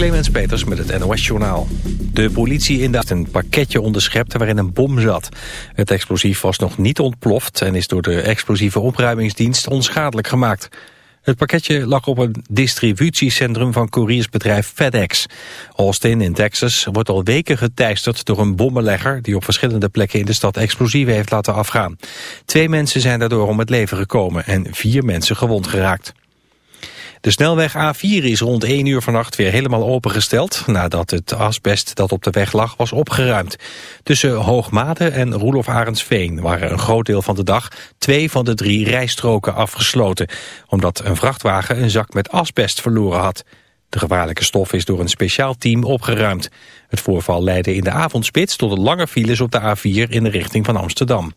Clemens Peters met het NOS-journaal. De politie in de een pakketje onderschept waarin een bom zat. Het explosief was nog niet ontploft en is door de explosieve opruimingsdienst onschadelijk gemaakt. Het pakketje lag op een distributiecentrum van couriersbedrijf FedEx. Austin in Texas wordt al weken geteisterd door een bommenlegger... die op verschillende plekken in de stad explosieven heeft laten afgaan. Twee mensen zijn daardoor om het leven gekomen en vier mensen gewond geraakt. De snelweg A4 is rond 1 uur vannacht weer helemaal opengesteld... nadat het asbest dat op de weg lag was opgeruimd. Tussen Hoogmade en Roelof Arendsveen waren een groot deel van de dag... twee van de drie rijstroken afgesloten... omdat een vrachtwagen een zak met asbest verloren had. De gevaarlijke stof is door een speciaal team opgeruimd. Het voorval leidde in de avondspits tot lange files op de A4 in de richting van Amsterdam.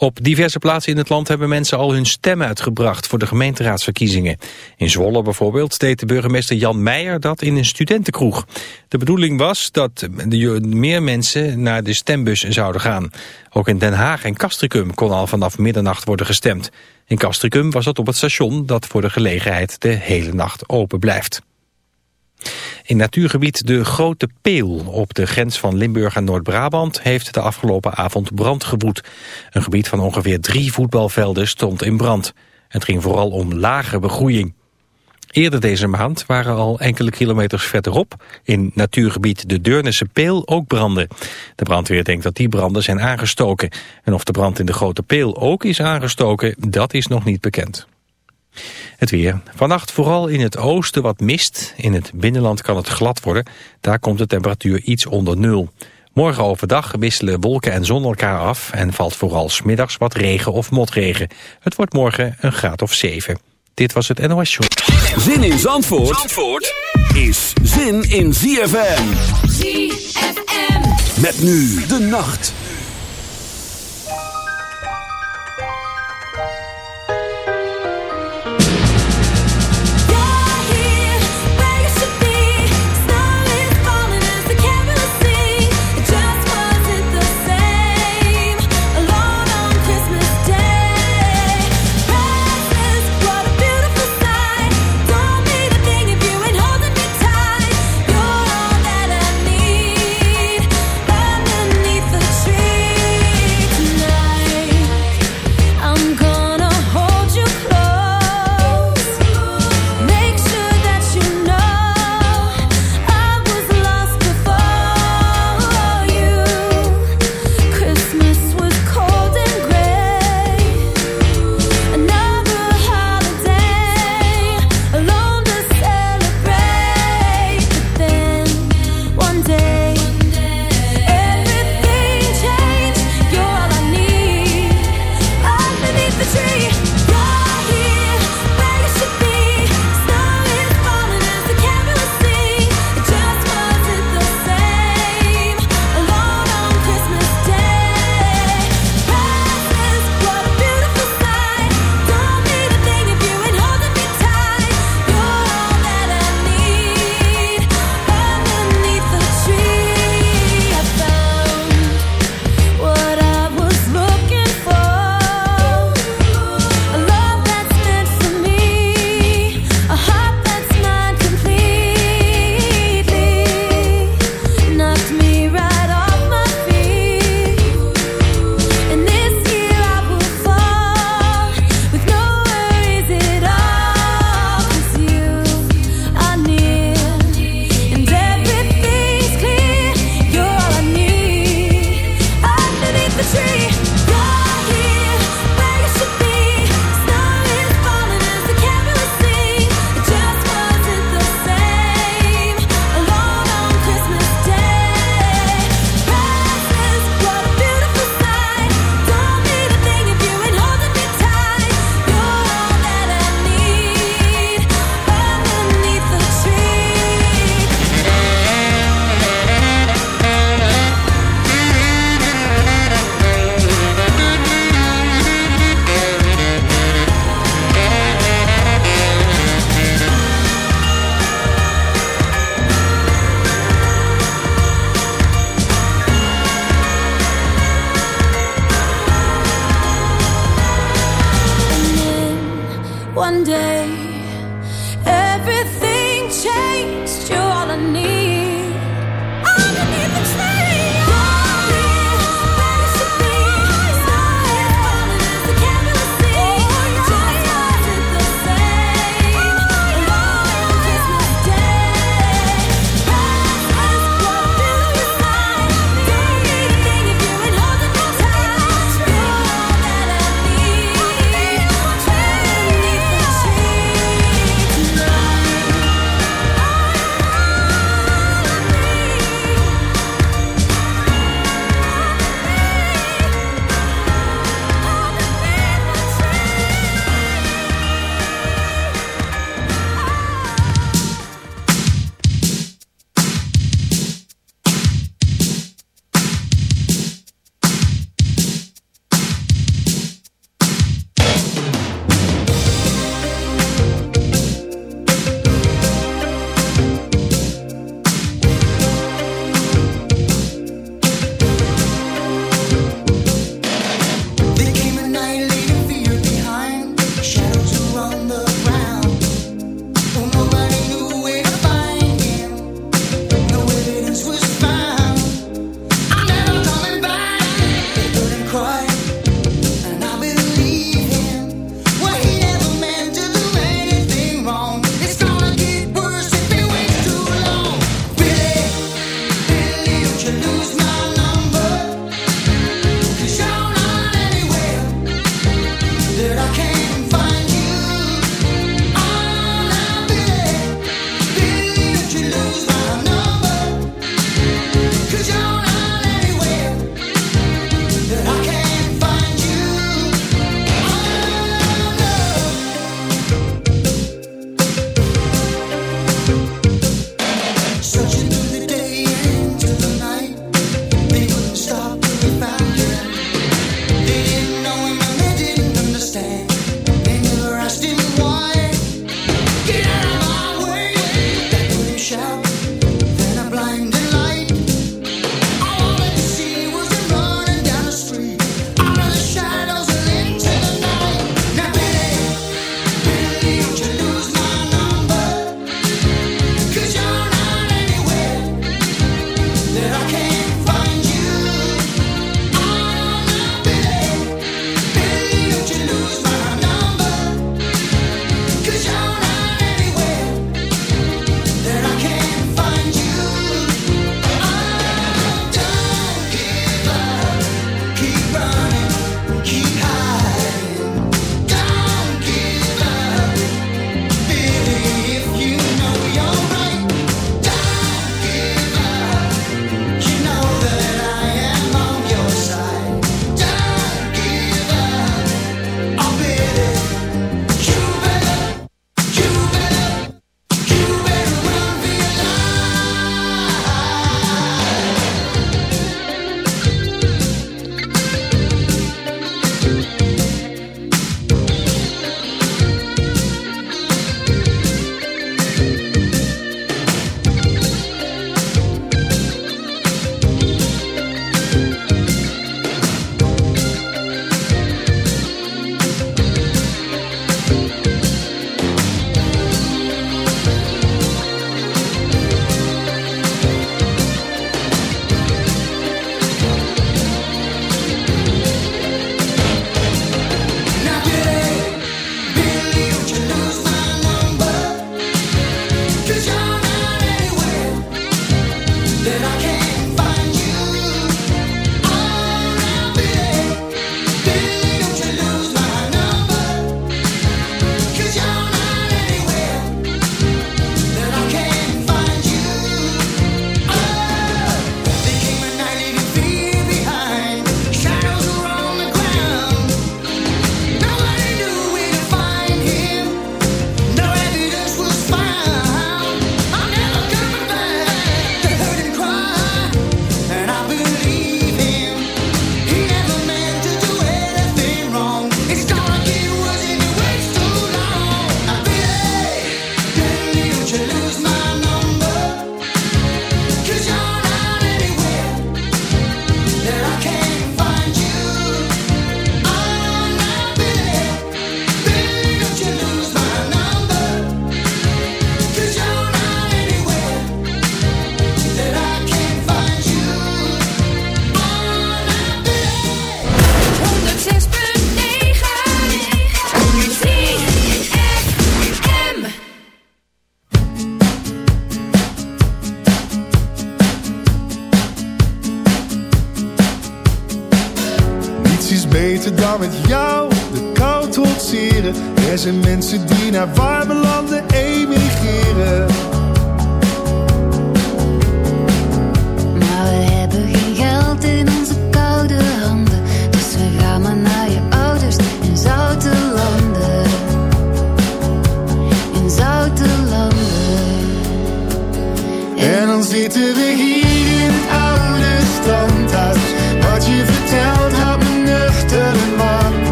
Op diverse plaatsen in het land hebben mensen al hun stem uitgebracht voor de gemeenteraadsverkiezingen. In Zwolle bijvoorbeeld deed de burgemeester Jan Meijer dat in een studentenkroeg. De bedoeling was dat meer mensen naar de stembus zouden gaan. Ook in Den Haag en Castricum kon al vanaf middernacht worden gestemd. In Castricum was dat op het station dat voor de gelegenheid de hele nacht open blijft. In natuurgebied de Grote Peel op de grens van Limburg en Noord-Brabant heeft de afgelopen avond brand gewoed. Een gebied van ongeveer drie voetbalvelden stond in brand. Het ging vooral om lage begroeiing. Eerder deze maand waren al enkele kilometers verderop in natuurgebied de Deurnense Peel ook branden. De brandweer denkt dat die branden zijn aangestoken. En of de brand in de Grote Peel ook is aangestoken, dat is nog niet bekend. Het weer. Vannacht vooral in het oosten wat mist. In het binnenland kan het glad worden. Daar komt de temperatuur iets onder nul. Morgen overdag wisselen wolken en zon elkaar af... en valt vooral smiddags wat regen of motregen. Het wordt morgen een graad of 7. Dit was het NOS Show. Zin in Zandvoort, Zandvoort is zin in ZFM. ZFM. Met nu de nacht.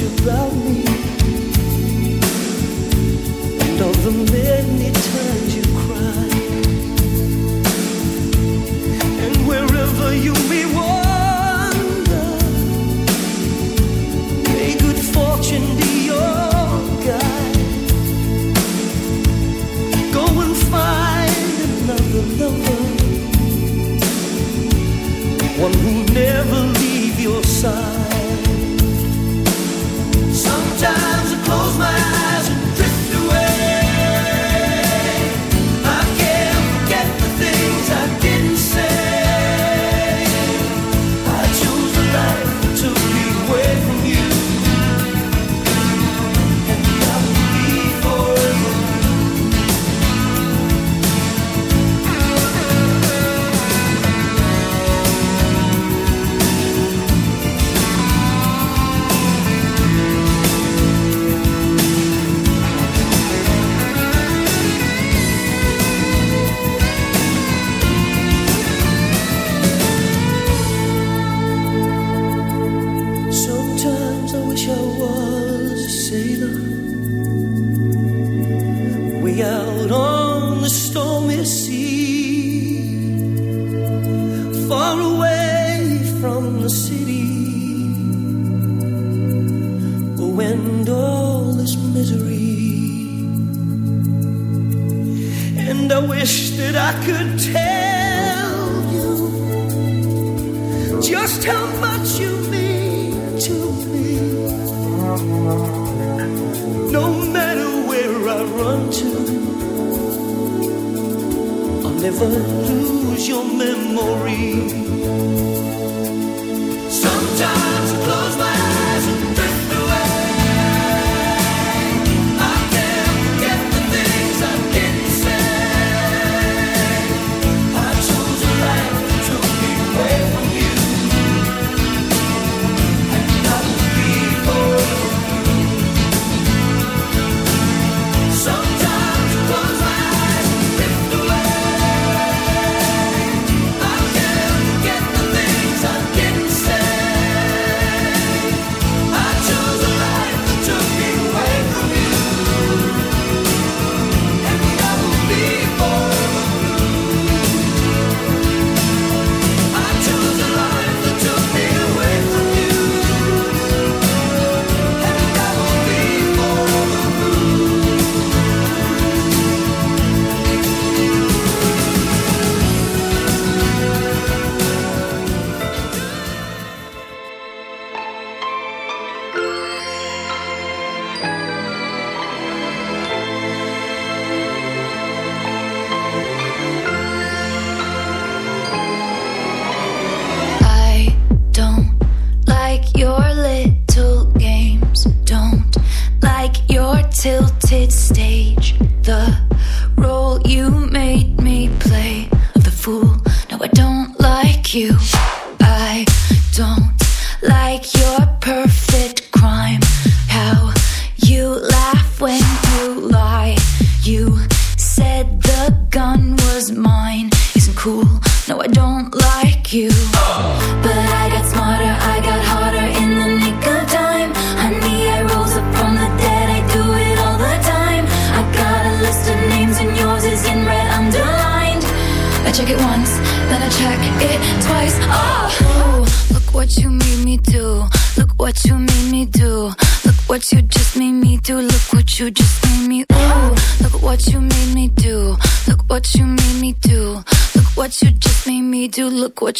you love me. And all the many times you cried. And wherever you may wander may good fortune be Lover, one who never leave your side shine. say the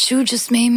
you just made me.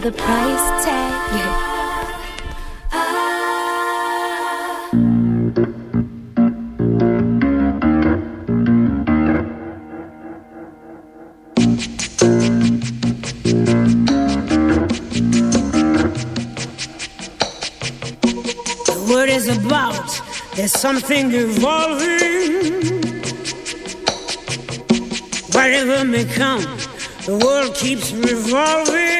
the price tag. The world is about there's something evolving. Whatever may come, the world keeps revolving.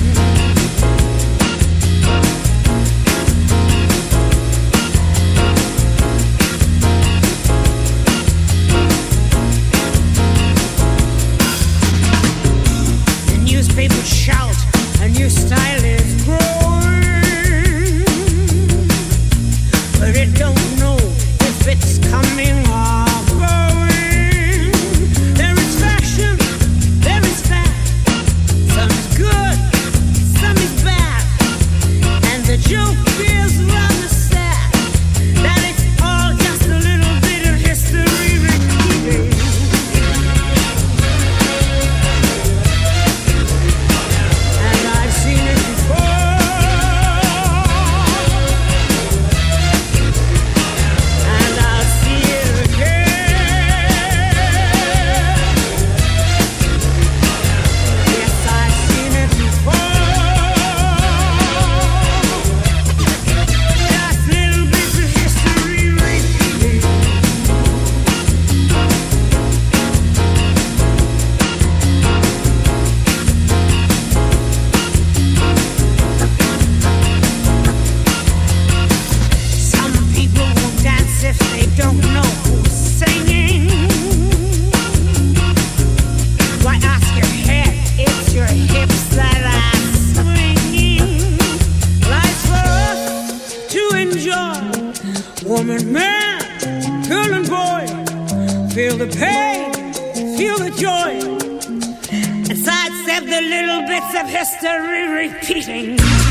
at the little bits of history repeating.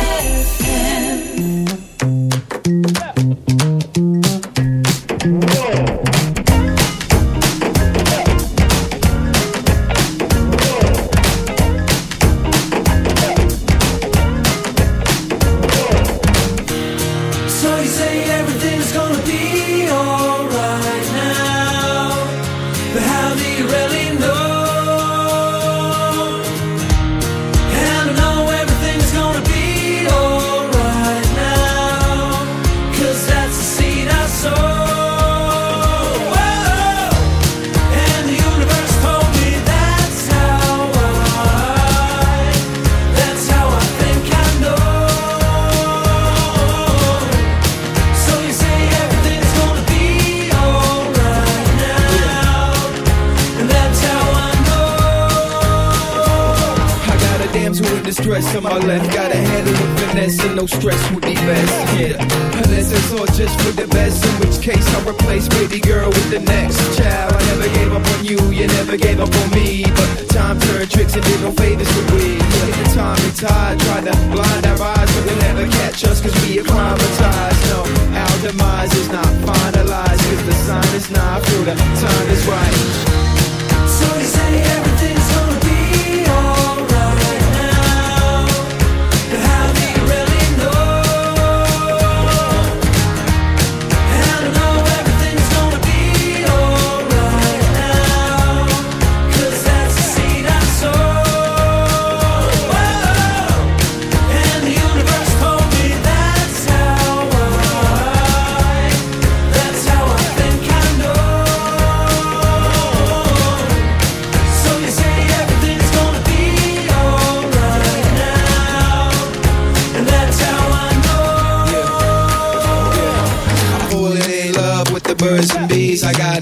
no stress. We